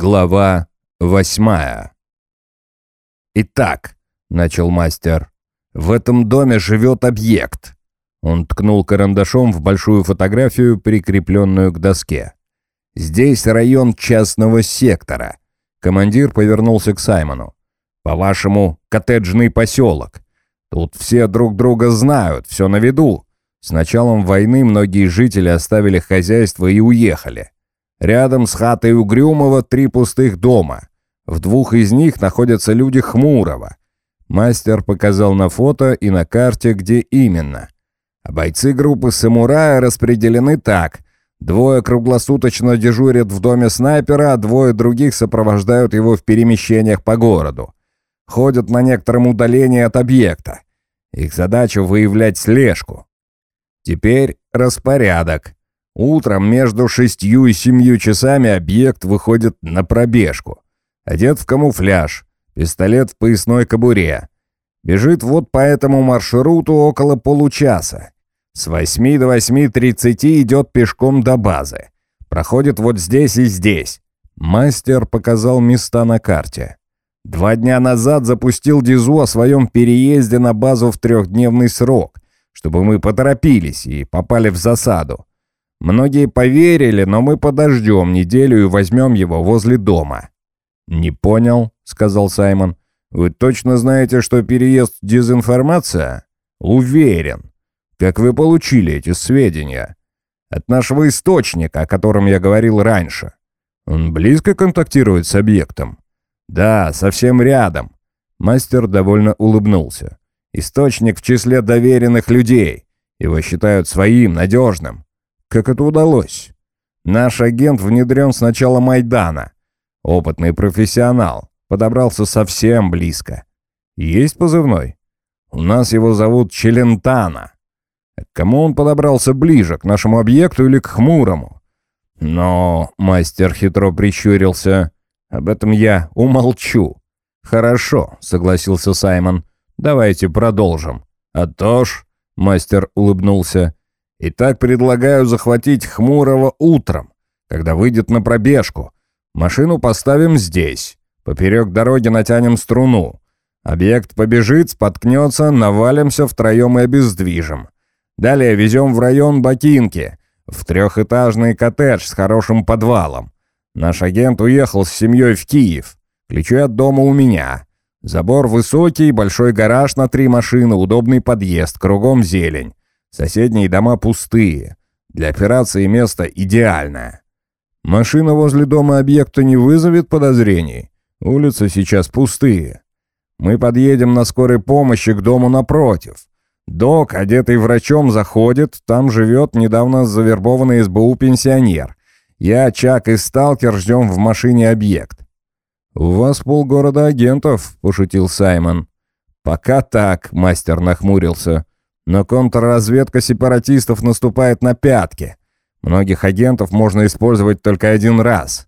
Глава восьмая. «Итак», — начал мастер, — «в этом доме живет объект». Он ткнул карандашом в большую фотографию, прикрепленную к доске. «Здесь район частного сектора». Командир повернулся к Саймону. «По-вашему, коттеджный поселок. Тут все друг друга знают, все на виду. С началом войны многие жители оставили хозяйство и уехали. Рядом с хатой Угрюмова три пустых дома. В двух из них находятся люди Хмурого. Мастер показал на фото и на карте, где именно. А бойцы группы «Самурая» распределены так. Двое круглосуточно дежурят в доме снайпера, а двое других сопровождают его в перемещениях по городу. Ходят на некотором удалении от объекта. Их задача — выявлять слежку. Теперь распорядок. Утром между шестью и семью часами объект выходит на пробежку. Одет в камуфляж, пистолет в поясной кобуре. Бежит вот по этому маршруту около получаса. С 8 до 8.30 идет пешком до базы. Проходит вот здесь и здесь. Мастер показал места на карте. Два дня назад запустил Дизу о своем переезде на базу в трехдневный срок, чтобы мы поторопились и попали в засаду. Многие поверили, но мы подождем неделю и возьмем его возле дома». «Не понял», — сказал Саймон. «Вы точно знаете, что переезд — дезинформация?» «Уверен. Как вы получили эти сведения?» «От нашего источника, о котором я говорил раньше. Он близко контактирует с объектом?» «Да, совсем рядом». Мастер довольно улыбнулся. «Источник в числе доверенных людей. Его считают своим, надежным. Как это удалось? Наш агент внедрен с начала Майдана. Опытный профессионал. Подобрался совсем близко. Есть позывной? У нас его зовут Челентана. К кому он подобрался ближе, к нашему объекту или к Хмурому? Но мастер хитро прищурился. Об этом я умолчу. Хорошо, согласился Саймон. Давайте продолжим. А то ж, мастер улыбнулся, Итак, предлагаю захватить Хмурого утром, когда выйдет на пробежку. Машину поставим здесь. Поперек дороги натянем струну. Объект побежит, споткнется, навалимся втроем и обездвижим. Далее везем в район Бакинки, в трехэтажный коттедж с хорошим подвалом. Наш агент уехал с семьей в Киев. Ключи от дома у меня. Забор высокий, большой гараж на три машины, удобный подъезд, кругом зелень. Соседние дома пустые. Для операции место идеальное. Машина возле дома объекта не вызовет подозрений. Улицы сейчас пустые. Мы подъедем на скорой помощи к дому напротив. Док, одетый врачом, заходит. Там живет недавно завербованный СБУ пенсионер. Я, Чак и Сталкер ждем в машине объект. «У вас полгорода агентов», — пошутил Саймон. «Пока так», — мастер нахмурился. Но контрразведка сепаратистов наступает на пятки. Многих агентов можно использовать только один раз.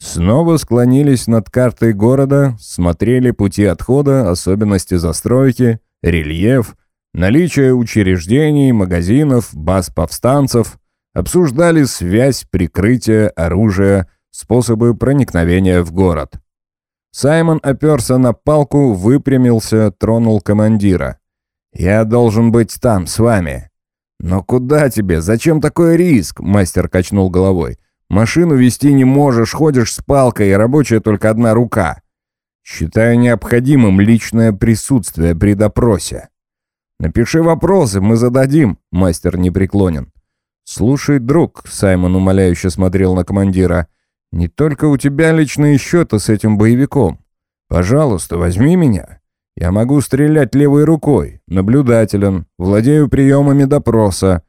Снова склонились над картой города, смотрели пути отхода, особенности застройки, рельеф, наличие учреждений, магазинов, баз повстанцев, обсуждали связь, прикрытие, оружие, способы проникновения в город. Саймон оперся на палку, выпрямился, тронул командира. «Я должен быть там, с вами». «Но куда тебе? Зачем такой риск?» — мастер качнул головой. «Машину вести не можешь, ходишь с палкой, и рабочая только одна рука. Считаю необходимым личное присутствие при допросе». «Напиши вопросы, мы зададим», — мастер не преклонен. «Слушай, друг», — Саймон умоляюще смотрел на командира, — «не только у тебя личные счеты с этим боевиком. Пожалуйста, возьми меня. Я могу стрелять левой рукой, наблюдателен, владею приемами допроса.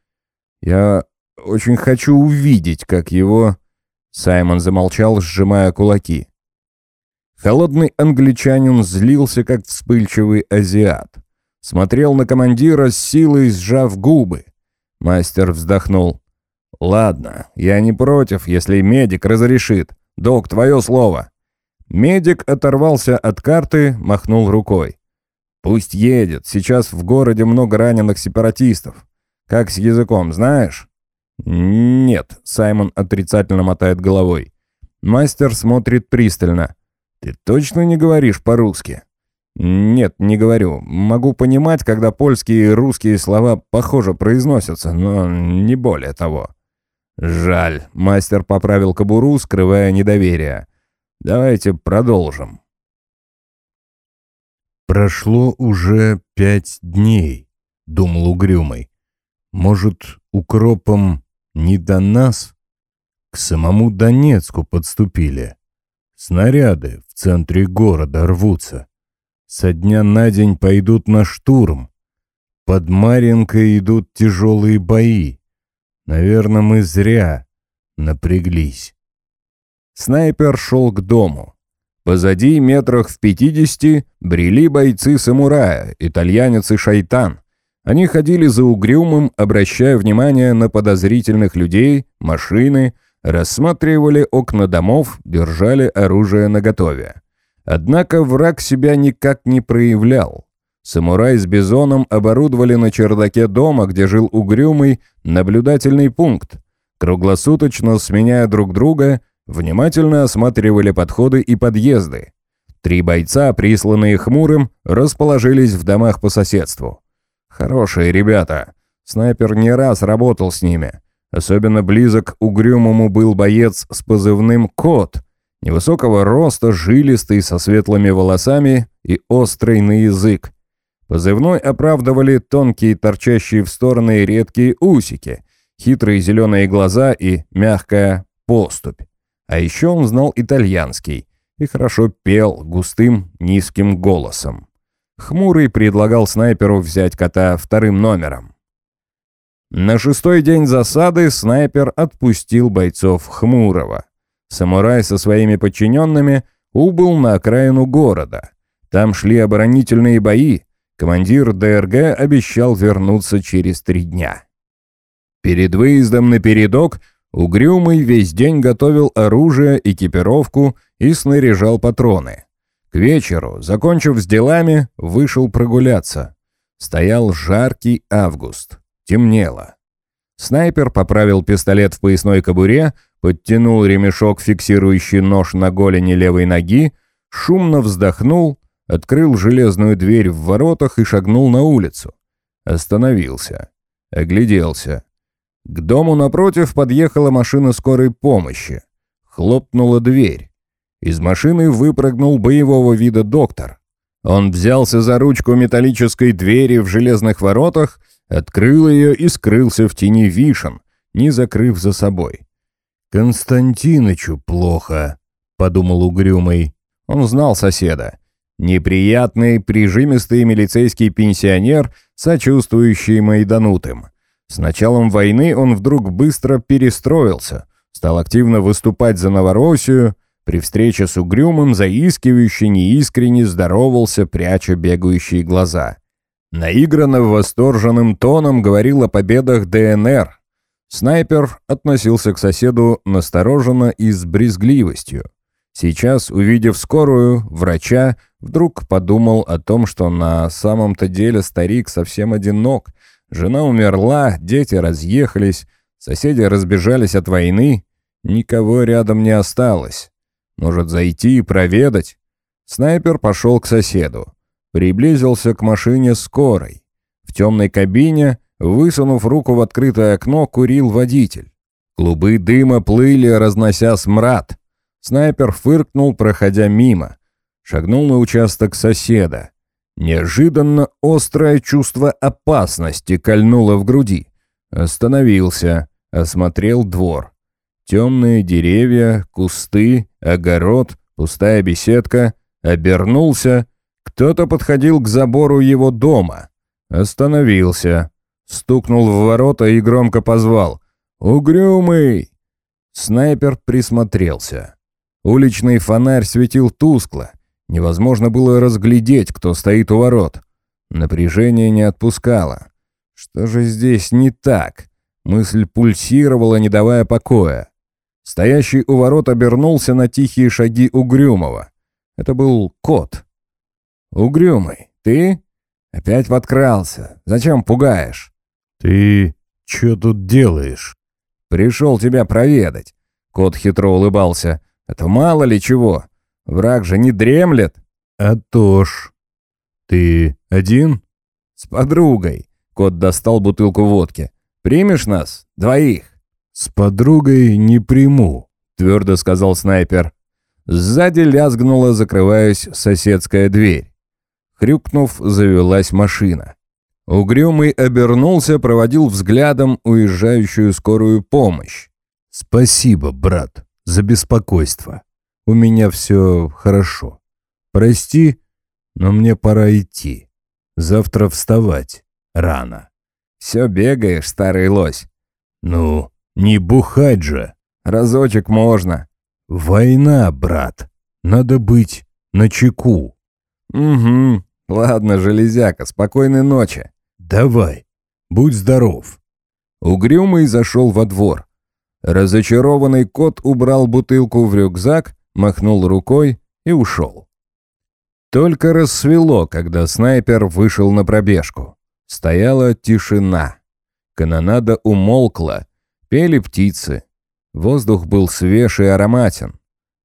Я очень хочу увидеть, как его...» Саймон замолчал, сжимая кулаки. Холодный англичанин злился, как вспыльчивый азиат. Смотрел на командира с силой, сжав губы. Мастер вздохнул. «Ладно, я не против, если медик разрешит. Док, твое слово». Медик оторвался от карты, махнул рукой. «Пусть едет. Сейчас в городе много раненых сепаратистов. Как с языком, знаешь?» «Нет», — Саймон отрицательно мотает головой. Мастер смотрит пристально. «Ты точно не говоришь по-русски?» «Нет, не говорю. Могу понимать, когда польские и русские слова похоже произносятся, но не более того». «Жаль», — мастер поправил кобуру, скрывая недоверие. «Давайте продолжим». «Прошло уже пять дней», — думал угрюмый. «Может, укропом не до нас? К самому Донецку подступили. Снаряды в центре города рвутся. Со дня на день пойдут на штурм. Под Маринкой идут тяжелые бои. Наверное, мы зря напряглись. Снайпер шел к дому. Позади, метрах в пятидесяти, брели бойцы-самурая, итальянец и шайтан. Они ходили за угрюмым, обращая внимание на подозрительных людей, машины, рассматривали окна домов, держали оружие наготове. Однако враг себя никак не проявлял. Самурай с бизоном оборудовали на чердаке дома, где жил угрюмый, наблюдательный пункт. Круглосуточно сменяя друг друга, внимательно осматривали подходы и подъезды. Три бойца, присланные хмурым, расположились в домах по соседству. Хорошие ребята. Снайпер не раз работал с ними. Особенно близок угрюмому был боец с позывным «Кот», невысокого роста, жилистый, со светлыми волосами и острый на язык. Позывной оправдывали тонкие торчащие в стороны редкие усики, хитрые зеленые глаза и мягкая поступь. А еще он знал итальянский и хорошо пел густым низким голосом. Хмурый предлагал снайперу взять кота вторым номером. На шестой день засады снайпер отпустил бойцов Хмурого. Самурай со своими подчиненными убыл на окраину города. Там шли оборонительные бои, Командир ДРГ обещал вернуться через три дня. Перед выездом на передок Угрюмый весь день готовил оружие, экипировку и снаряжал патроны. К вечеру, закончив с делами, вышел прогуляться. Стоял жаркий август. Темнело. Снайпер поправил пистолет в поясной кобуре, подтянул ремешок, фиксирующий нож на голени левой ноги, шумно вздохнул открыл железную дверь в воротах и шагнул на улицу. Остановился. Огляделся. К дому напротив подъехала машина скорой помощи. Хлопнула дверь. Из машины выпрыгнул боевого вида доктор. Он взялся за ручку металлической двери в железных воротах, открыл ее и скрылся в тени вишен, не закрыв за собой. «Константинычу плохо», — подумал угрюмый. Он знал соседа. Неприятный, прижимистый милицейский пенсионер, сочувствующий майданутым. С началом войны он вдруг быстро перестроился, стал активно выступать за Новороссию, при встрече с Угрюмым заискивающе неискренне здоровался, пряча бегающие глаза. Наигранно восторженным тоном говорил о победах ДНР. Снайпер относился к соседу настороженно и с брезгливостью. Сейчас, увидев скорую, врача, вдруг подумал о том, что на самом-то деле старик совсем одинок. Жена умерла, дети разъехались, соседи разбежались от войны, никого рядом не осталось. Может, зайти и проведать? Снайпер пошел к соседу. Приблизился к машине скорой. В темной кабине, высунув руку в открытое окно, курил водитель. Клубы дыма плыли, разнося смрад. Снайпер фыркнул, проходя мимо. Шагнул на участок соседа. Неожиданно острое чувство опасности кольнуло в груди. Остановился, осмотрел двор. Темные деревья, кусты, огород, пустая беседка. Обернулся. Кто-то подходил к забору его дома. Остановился. Стукнул в ворота и громко позвал. «Угрюмый!» Снайпер присмотрелся. Уличный фонарь светил тускло. Невозможно было разглядеть, кто стоит у ворот. Напряжение не отпускало. Что же здесь не так? Мысль пульсировала, не давая покоя. Стоящий у ворот обернулся на тихие шаги Угрюмого. Это был кот. «Угрюмый, ты? Опять подкрался. Зачем пугаешь?» «Ты что тут делаешь?» «Пришел тебя проведать». Кот хитро улыбался. А то мало ли чего. Враг же не дремлет. А то ж. Ты один? С подругой. Кот достал бутылку водки. Примешь нас? Двоих. С подругой не приму, твердо сказал снайпер. Сзади лязгнула, закрываясь, соседская дверь. Хрюкнув, завелась машина. Угрюмый обернулся, проводил взглядом уезжающую скорую помощь. «Спасибо, брат, за беспокойство. У меня все хорошо. Прости, но мне пора идти. Завтра вставать рано». «Все бегаешь, старый лось». «Ну, не бухать же». «Разочек можно». «Война, брат. Надо быть начеку». «Угу. Ладно, железяка, спокойной ночи». «Давай, будь здоров». Угрюмый зашел во двор. Разочарованный кот убрал бутылку в рюкзак, махнул рукой и ушел. Только рассвело, когда снайпер вышел на пробежку. Стояла тишина. Канонада умолкла, пели птицы. Воздух был свеж и ароматен.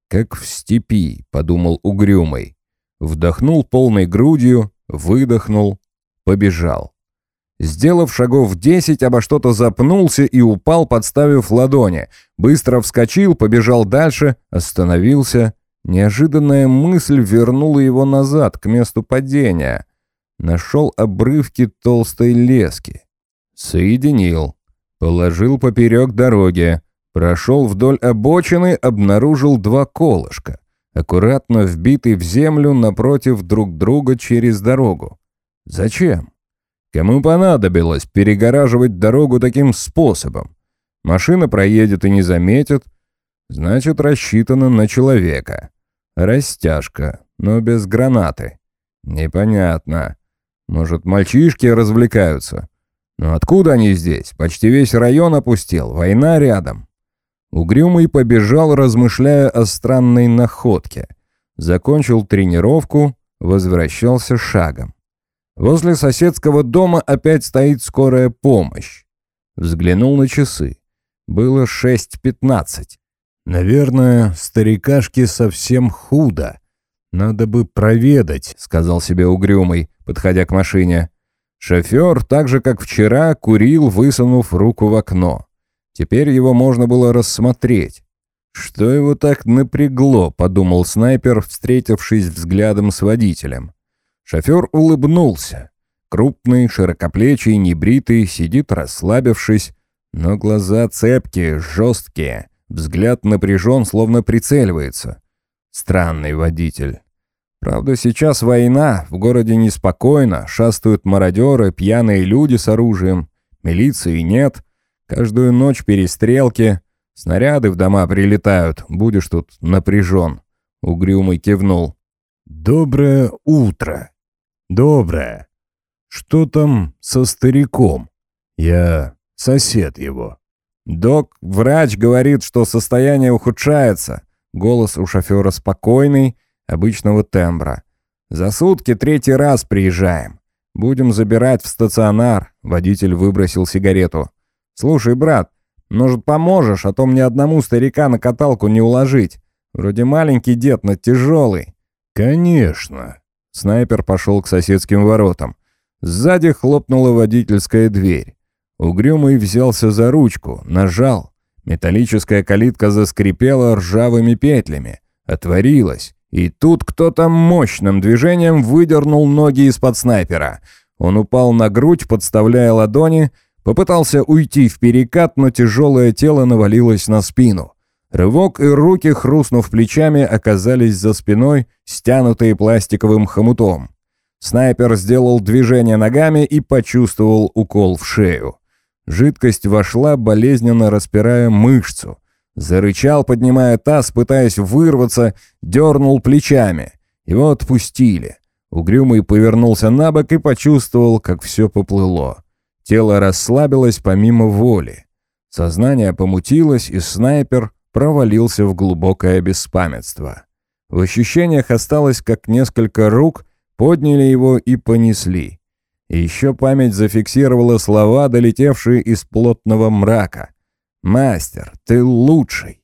«Как в степи», — подумал угрюмый. Вдохнул полной грудью, выдохнул, побежал. Сделав шагов десять, обо что-то запнулся и упал, подставив ладони. Быстро вскочил, побежал дальше, остановился. Неожиданная мысль вернула его назад, к месту падения. Нашел обрывки толстой лески. Соединил. Положил поперек дороги. Прошел вдоль обочины, обнаружил два колышка, аккуратно вбитые в землю напротив друг друга через дорогу. Зачем? Кому понадобилось перегораживать дорогу таким способом? Машина проедет и не заметит. Значит, рассчитано на человека. Растяжка, но без гранаты. Непонятно. Может, мальчишки развлекаются? Но откуда они здесь? Почти весь район опустел, война рядом. Угрюмый побежал, размышляя о странной находке. Закончил тренировку, возвращался шагом. Возле соседского дома опять стоит скорая помощь. Взглянул на часы. Было 6.15. «Наверное, старикашке совсем худо. Надо бы проведать», — сказал себе угрюмый, подходя к машине. Шофер, так же как вчера, курил, высунув руку в окно. Теперь его можно было рассмотреть. «Что его так напрягло?» — подумал снайпер, встретившись взглядом с водителем. Шофер улыбнулся. Крупный, широкоплечий, небритый, сидит расслабившись, но глаза цепкие, жесткие, взгляд напряжен, словно прицеливается. Странный водитель. Правда, сейчас война, в городе неспокойно, шастают мародеры, пьяные люди с оружием, милиции нет, каждую ночь перестрелки, снаряды в дома прилетают, будешь тут напряжен. Угрюмый кивнул. «Доброе утро!» «Доброе. Что там со стариком? Я сосед его». «Док, врач говорит, что состояние ухудшается». Голос у шофера спокойный, обычного тембра. «За сутки третий раз приезжаем. Будем забирать в стационар». Водитель выбросил сигарету. «Слушай, брат, может, поможешь, а то мне одному старика на каталку не уложить. Вроде маленький дед, но тяжелый». «Конечно», Снайпер пошел к соседским воротам. Сзади хлопнула водительская дверь. Угрюмый взялся за ручку, нажал. Металлическая калитка заскрипела ржавыми петлями. Отворилась. И тут кто-то мощным движением выдернул ноги из-под снайпера. Он упал на грудь, подставляя ладони, попытался уйти в перекат, но тяжелое тело навалилось на спину. Рывок и руки, хрустнув плечами, оказались за спиной, стянутые пластиковым хомутом. Снайпер сделал движение ногами и почувствовал укол в шею. Жидкость вошла, болезненно распирая мышцу. Зарычал, поднимая таз, пытаясь вырваться, дернул плечами. Его отпустили. Угрюмый повернулся на бок и почувствовал, как все поплыло. Тело расслабилось помимо воли. Сознание помутилось, и снайпер провалился в глубокое беспамятство. В ощущениях осталось, как несколько рук подняли его и понесли. И еще память зафиксировала слова, долетевшие из плотного мрака. «Мастер, ты лучший!»